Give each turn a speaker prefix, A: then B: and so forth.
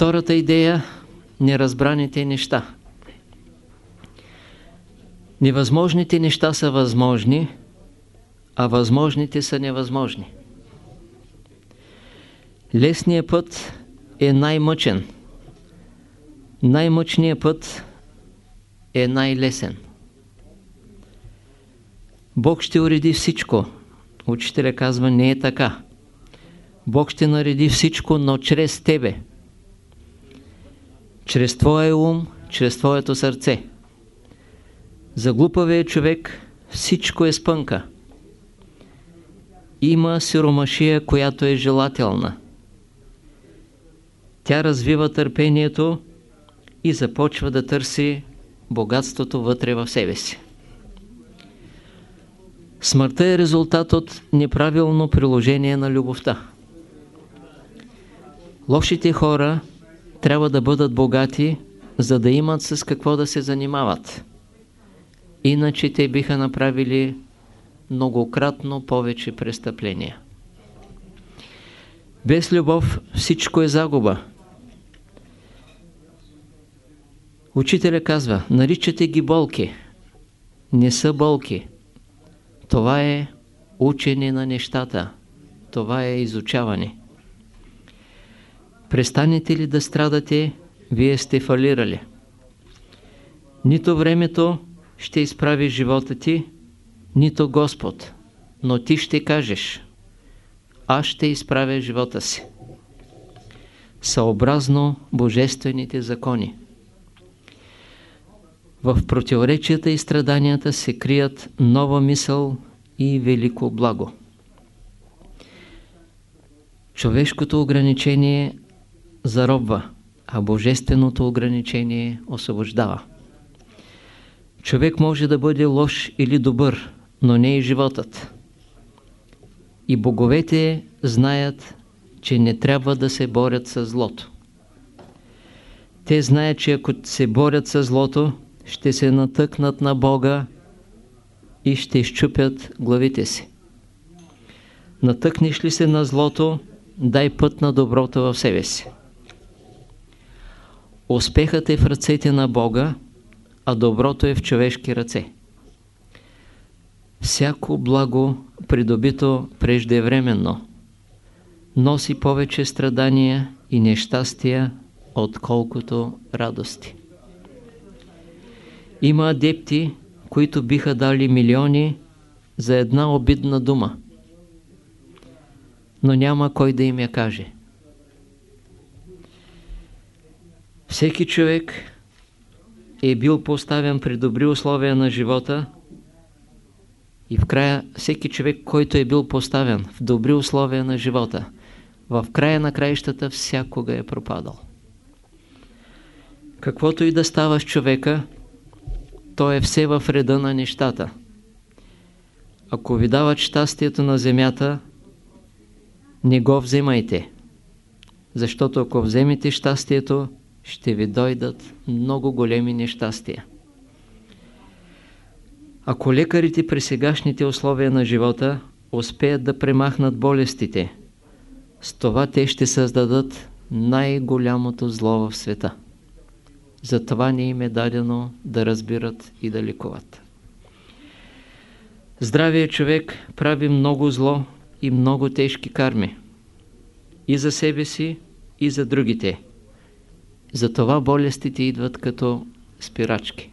A: Втората идея – неразбраните неща. Невъзможните неща са възможни, а възможните са невъзможни. Лесният път е най-мъчен. Най-мъчният път е най-лесен. Бог ще уреди всичко. Учителя казва, не е така. Бог ще нареди всичко, но чрез тебе. Чрез твоя ум, чрез твоето сърце. За глупавия човек всичко е спънка. Има сиромашия, която е желателна. Тя развива търпението и започва да търси богатството вътре в себе си. Смъртта е резултат от неправилно приложение на любовта. Лошите хора трябва да бъдат богати, за да имат с какво да се занимават. Иначе те биха направили многократно повече престъпления. Без любов всичко е загуба. Учителя казва, наричате ги болки. Не са болки. Това е учене на нещата. Това е изучаване. Престанете ли да страдате, вие сте фалирали. Нито времето ще изправи живота ти, нито Господ, но ти ще кажеш, аз ще изправя живота си. Съобразно божествените закони. В противоречията и страданията се крият нова мисъл и велико благо. Човешкото ограничение заробва, а божественото ограничение освобождава. Човек може да бъде лош или добър, но не и животът. И боговете знаят, че не трябва да се борят с злото. Те знаят, че ако се борят с злото, ще се натъкнат на Бога и ще изчупят главите си. Натъкнеш ли се на злото, дай път на доброто в себе си. Успехът е в ръцете на Бога, а доброто е в човешки ръце. Всяко благо, придобито преждевременно, носи повече страдания и нещастия, отколкото радости. Има адепти, които биха дали милиони за една обидна дума, но няма кой да им я каже. Всеки човек е бил поставен при добри условия на живота и в края всеки човек, който е бил поставен в добри условия на живота, в края на краищата всякога е пропадал. Каквото и да става с човека, то е все в реда на нещата. Ако ви дават щастието на земята, не го вземайте. Защото ако вземете щастието, ще ви дойдат много големи нещастия. Ако лекарите при сегашните условия на живота успеят да премахнат болестите, с това те ще създадат най-голямото зло в света. Затова не им е дадено да разбират и да лекуват. Здравият човек прави много зло и много тежки карми. И за себе си, и за другите. Затова болестите идват като спирачки.